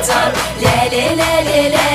yeter. Le le le le le.